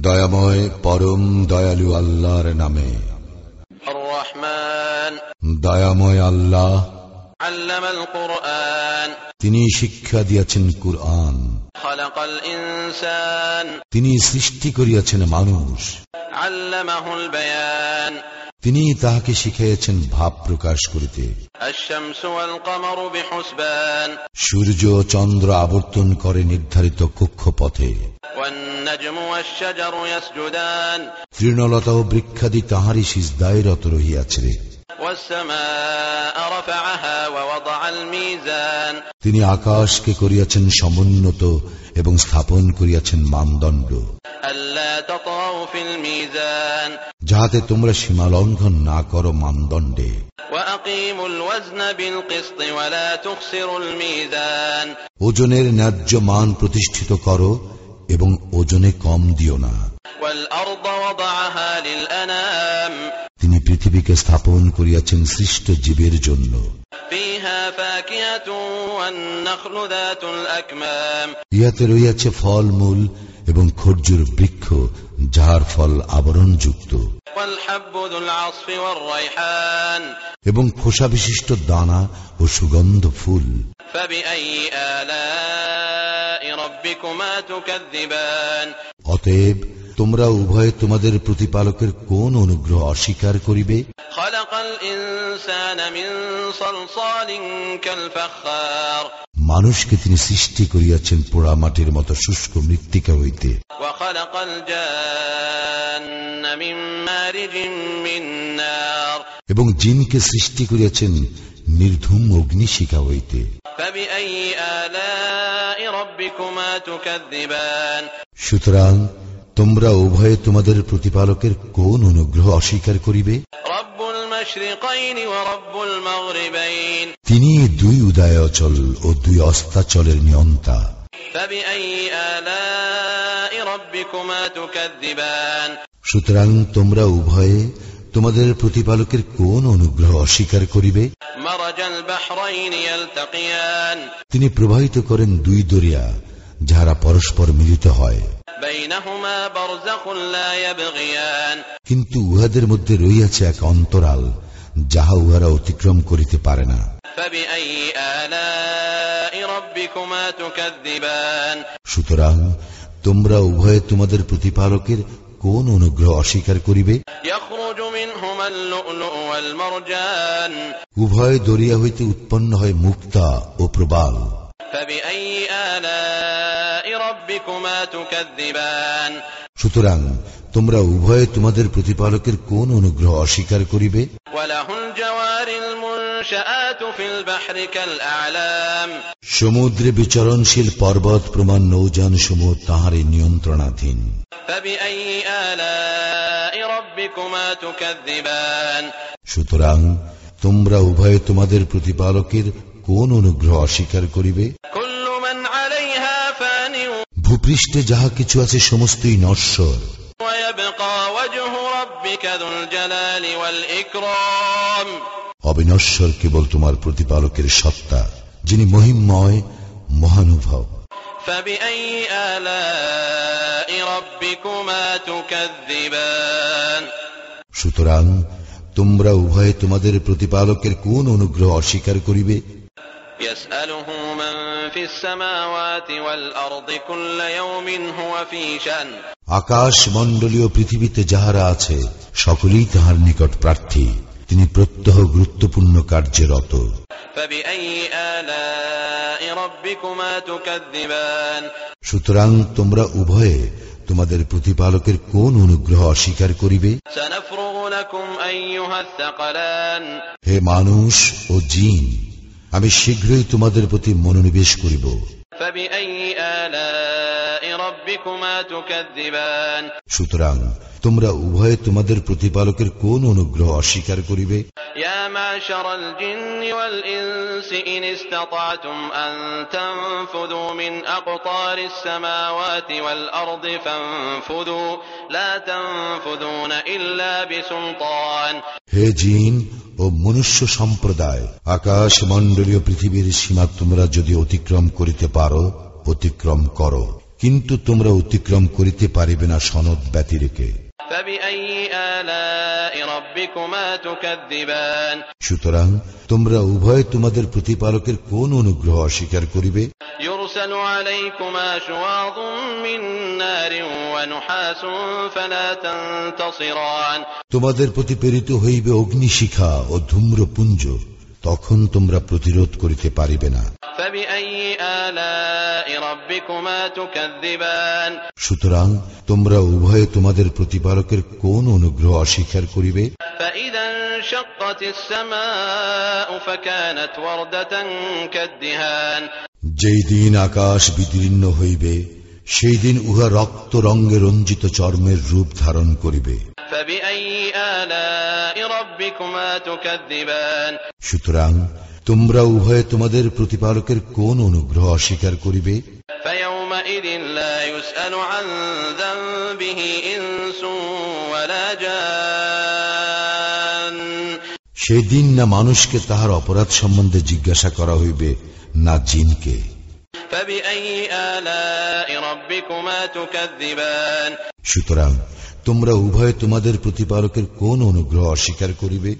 দয়াময় পরম দয়ালু আল্লাহর নামে। দয়াময় আল্লাহ। তিনি শিক্ষা দিয়াছেন কুরআন। তিনি সৃষ্টি করিয়াছেন মানুষ। তিনি তাহাকে শিখিয়েছেন ভাব প্রকাশ করিতে। সূর্য চন্দ্র আবর্তন করে নির্ধারিত কক্ষ পথে তৃণলতা ও বৃক্ষাদি তাহারই সিজদায় রত রহিয়াছে তিনি আকাশকে করিয়াছেন সমুন্নত এবং স্থাপন করিয়াছেন মানদণ্ড। যাহাতে তোমরা সীমা লঙ্ঘন না করো মানদণ্ডে। ওজনের ন্যায্য মান প্রতিষ্ঠিত করো এবং ওজনে কম দিও না। তিনি পৃথিবীকে স্থাপন করিয়াছেন সৃষ্ট জীবের জন্য। ইহাতে রইয়াছে ফল মূল এবং খর্জুর বৃক্ষ, যার ফল আবরণযুক্ত। এবং খোসা বিশিষ্ট দানা ও সুগন্ধ ফুল। অতএব, তোমরা উভয়ে তোমাদের প্রতিপালকের কোন অনুগ্রহ অস্বীকার করিবে? মানুষকে তিনি সৃষ্টি করিয়াছেন পোড়া মাটির মতো শুষ্ক মৃত্তিকা হইতে। এবং জিনকে সৃষ্টি করিয়াছেন নির্ধুম অগ্নিশিখা হইতে। সুতরাং তোমরা উভয়ে তোমাদের প্রতিপালকের কোন অনুগ্রহ অস্বীকার করিবে? তিনি দুই উদয়াচল ও দুই অস্তাচলের নিয়ন্তা। সুতরাং তোমরা উভয়ে তোমাদের প্রতিপালকের কোন অনুগ্রহ অস্বীকার করিবে? তিনি প্রবাহিত করেন দুই দরিয়া যাহারা পরস্পর মিলিত হয়। কিন্তু উহাদের মধ্যে রইয়াছে এক অন্তরাল যাহা উহারা অতিক্রম করিতে পারে না। সুতরাং তোমরা উভয়ে তোমাদের প্রতিপালকের কোন অনুগ্রহ অস্বীকার করিবে? উভয় দরিয়া হইতে উৎপন্ন হয় মুক্তা ও প্রবাল। সুতরাং তোমরা উভয়ে তোমাদের প্রতিপালকের কোন অনুগ্রহ অস্বীকার করিবে? সমুদ্রে বিচরণশীল পর্বত প্রমাণ নৌযান সমূহ তাহারই নিয়ন্ত্রণাধীন। সুতরাং তোমরা উভয়ে তোমাদের প্রতিপালকের কোন অনুগ্রহ অস্বীকার করিবে? ভূপৃষ্ঠে যাহা কিছু আছে সমস্তই নশ্বর। অবিনশ্বর কেবল তোমার প্রতিপালকের সত্তা যিনি মহিমময় মহানুভব। সুতরাং তোমরা উভয়ে তোমাদের প্রতিপালকের কোন অনুগ্রহ অস্বীকার করিবে? يسأله من في السماوات والأرض كل يوم هو في شأن আকাশ মণ্ডলীয় পৃথিবীতে যাহারা আছে সকলেই তাহার নিকট প্রার্থী তিনি প্রত্যহ গুরুত্বপূর্ণ কার্যে রত فبأي آلاء ربكما تكذبان সুতরাং তোমরা উভয়ে তোমাদের প্রতিপালকের কোন অনুগ্রহ অস্বীকার করিবে سنفرغ لكم أيها الثقلان হে মানুষ ও জিন আমি শীঘ্রই তোমাদের প্রতি মনোনিবেশ করিব। সুতরাং তোমরা উভয়ে তোমাদের প্রতিপালকের কোন অনুগ্রহ অস্বীকার করিবে? হে জিন ও মনুষ্য সম্প্রদায় আকাশ মণ্ডলীয় পৃথিবীর সীমা তোমরা যদি অতিক্রম করিতে পারো, অতিক্রম করো। কিন্তু তোমরা অতিক্রম করিতে পারিবে না সনদ ব্যতিরেকে। সুতরাং তোমরা উভয় তোমাদের প্রতিপালকের কোন অনুগ্রহ অস্বীকার করিবে? তোমাদের প্রতি প্রেরিত হইবে অগ্নিশিখা ও ধূম্রপুঞ্জ তখন তোমরা প্রতিরোধ করিতে পারিবে না। সুতরাং তোমরা উভয়ে তোমাদের প্রতিপালকের কোন অনুগ্রহ অস্বীকার করিবে? যেই দিন আকাশ বিদীর্ণ হইবে সেই দিন উহা রক্ত রঙ্গে রঞ্জিত চর্মের রূপ ধারণ করিবে। সুতরাং তোমরা উভয়ে তোমাদের প্রতিপালকের কোন অনুগ্রহ অস্বীকার করিবে? فيومئذ لا يسأل عن ذنبه إنس ولا جان সেই দিন না মানুষকে তাহার অপরাধ সম্বন্ধে জিজ্ঞাসা করা হইবে না জিনকে فبأي آلاء ربكما تكذبان সুতরাং তোমরা উভয়ে তোমাদের প্রতিপালকের কোন অনুগ্রহ অস্বীকার করিবে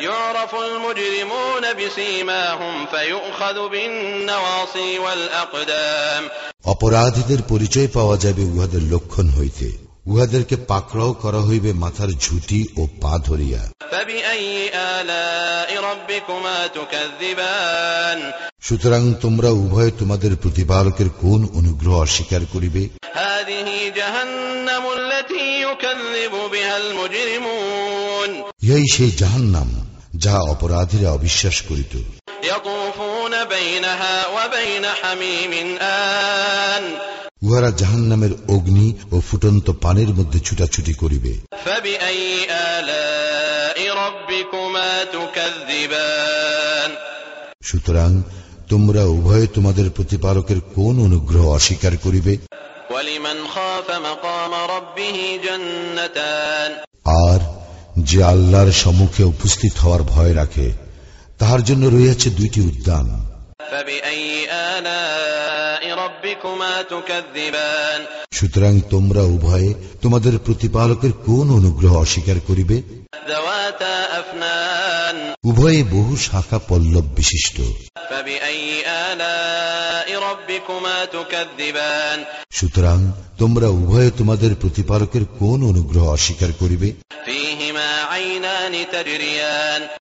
يعرف المجرمون بسيماهم فيؤخذ بالنواصي والأقدام অপরাধীদের পরিচয় পাওয়া যাবে উহাদের লক্ষণ হইতে উহাদেরকে পাকড়াও করা হইবে মাথার ঝুটি ও পা ধরিয়া فبأي آلاء ربكما تكذبان সুতরাং তোমরা উভয় তোমাদের প্রতিপালকের কোন অনুগ্রহ অস্বীকার করিবে هذه جهنم التي يكذب بها المجرمون ইহাই সেই জাহান্নাম যাহা অপরাধীরা অবিশ্বাস করিত يطوفون بينها وبين حميم آن উহারা জাহান্নামের অগ্নি ও ফুটন্ত পানির মধ্যে ছুটাছুটি করিবে فبأي آلاء ربكما تكذبان সুতরাং তোমরা উভয়ে তোমাদের প্রতিপালকের কোন অনুগ্রহ অস্বীকার করিবে ولمن خاف مقام ربه جنتان আর যে আল্লাহর সম্মুখে উপস্থিত হওয়ার ভয় রাখে তাহার জন্য রয়েছে দুইটি উদ্যান فبأي آلاء ربكما تكذبان সুতরাং তোমরা উভয়ে তোমাদের প্রতিপালকের কোন অনুগ্রহ অস্বীকার করিবে? উভয়ে বহু শাখা পল্লব বিশিষ্ট। সুতরাং তোমরা উভয়ে তোমাদের প্রতিপালকের কোন অনুগ্রহ অস্বীকার করিবে?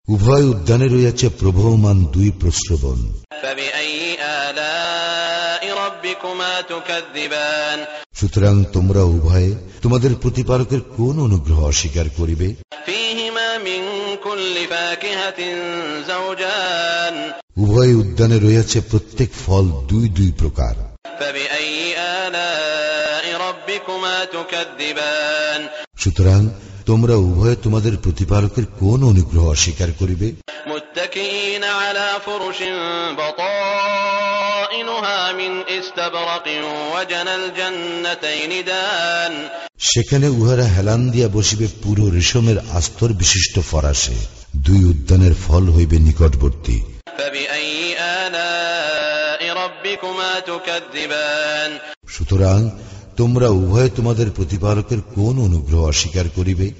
উভয় উদ্যানে রয়েছে প্রভমান দুই প্রশ্রবণ সুতরাং তোমরা উভয়ে তোমাদের প্রতিপারকের কোন অনুগ্রহ অস্বীকার করিবে? উভয় উদ্যানে রয়েছে প্রত্যেক ফল দুই দুই প্রকার। সুতরাং তোমরা উভয়ে তোমাদের প্রতিপারকের কোন অনুগ্রহ অস্বীকার করিবে? মুত্তাকিনা আলা ফুরুশিন বাতা সেখানে উহারা হেলান দিয়া বসিবে পুরো রেশমের আস্তর বিশিষ্ট ফরাসে। দুই উদ্যানের ফল হইবে নিকটবর্তী। সুতরাং তোমরা উভয়ে তোমাদের প্রতিপালকের কোন অনুগ্রহ অস্বীকার করিবে?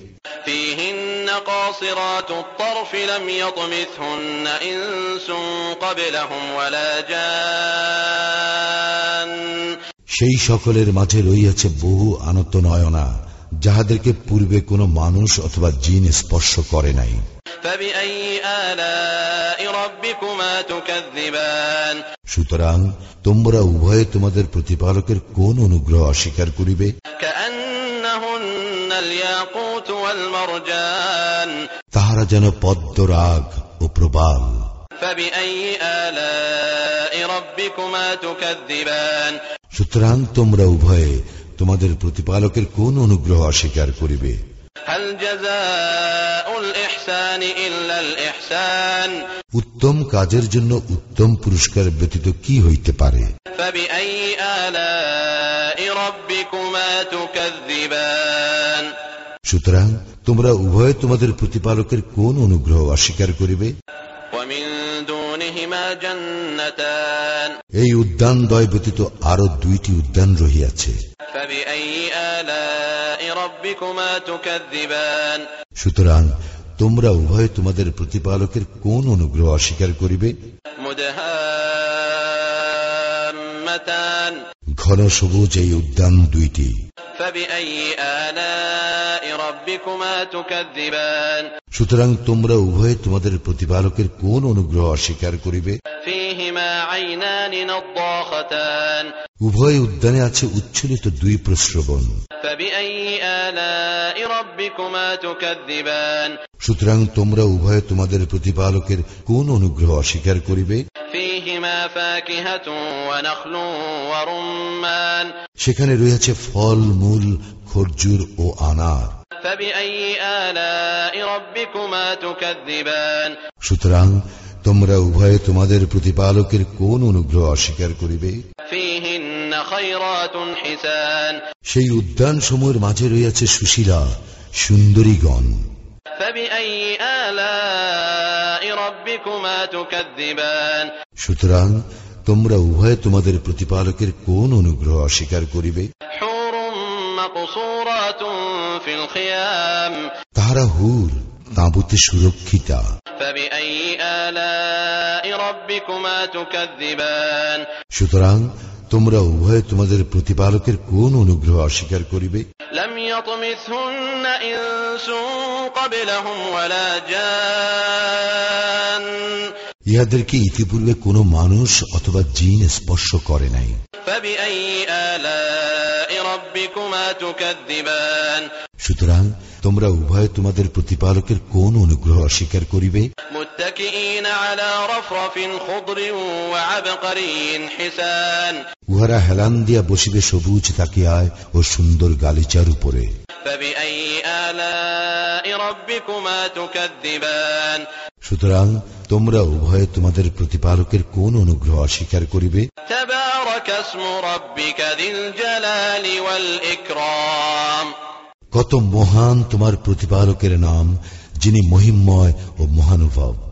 قاصرات الطرف لم يطمثهن إنس قبلهم ولا جان সেই সকলের মাঝে রইয়াছে বহু আনত নয়না যাহাদেরকে পূর্বে কোনো মানুষ অথবা জিন স্পর্শ করে নাই فبأي آلاء ربكما تكذبان সুতরাং তোমরা উভয়ে তোমাদের প্রতিপালকের কোন অনুগ্রহ অস্বীকার করিবে كأنهن الياقوت والمرجان তাহারা যেন পদ্মরাগ ও প্রবাল فبأي آلاء ربكما تكذبان সুতরাং তোমরা উভয়ে তোমাদের প্রতিপালকের কোন অনুগ্রহ অস্বীকার করিবে هل جزاء الإحسان إلا الإحسان উত্তম কাজের জন্য উত্তম পুরস্কার ব্যতীত কি হইতে পারে সুতরাং তোমরা উভয়ে তোমাদের প্রতিপালকের কোন অনুগ্রহ অস্বীকার করিবে? এই উদ্যান দয় ব্যতীত আরও দুইটি উদ্যান রহিয়াছে। সুতরাং তোমরা উভয়ে তোমাদের প্রতিপালকের কোন অনুগ্রহ অস্বীকার করিবে? ঘন সবুজ এই উদ্যান দুইটি। সুতরাং তোমরা উভয়ে তোমাদের প্রতিপালকের কোন অনুগ্রহ অস্বীকার করিবে? উভয় উদ্যানে আছে উচ্ছলিত দুই প্রশ্রবণ সুতরাং তোমরা উভয়ে তোমাদের প্রতিপালকের কোন অনুগ্রহ অস্বীকার করিবে? সেখানে রয়েছে ফল মূল খরজুর ও আনার فبأي آلاء ربكما تكذبان সুতরাং তোমরা উভয় তোমাদের প্রতিপালকের কোন অনুগ্রহ অস্বীকার করিবে فيهن خيرات حسان সেই উদ্যান সমূহের মাঝে রয়েছে সুশীলা সুন্দরীগণ فبأي آلاء ربكما تكذبان সুতরাং তোমরা উভয় তোমাদের প্রতিপালকের কোন অনুগ্রহ অস্বীকার করিবে? তাহারা হুর তাঁবুতে সুরক্ষিতা। সুতরাং তোমরা উভয় তোমাদের প্রতিপালকের কোন অনুগ্রহ অস্বীকার করিবে? لم ইহাদেরকে ইতিপূর্বে কোনো মানুষ অথবা জিন স্পর্শ করে নাই। সুতরাং তোমরা উভয় তোমাদের প্রতিপালকের কোন অনুগ্রহ অস্বীকার করিবে? উহারা হেলান দিয়া বসিবে সবুজ তাকিয়ায় ও সুন্দর গালিচার উপরে। সুতরাং তোমরা উভয়ে তোমাদের প্রতিপালকের কোন অনুগ্রহ অস্বীকার করিবে? কত মহান তোমার প্রতিপালকের নাম যিনি মহিম্ময় ও মহানুভব।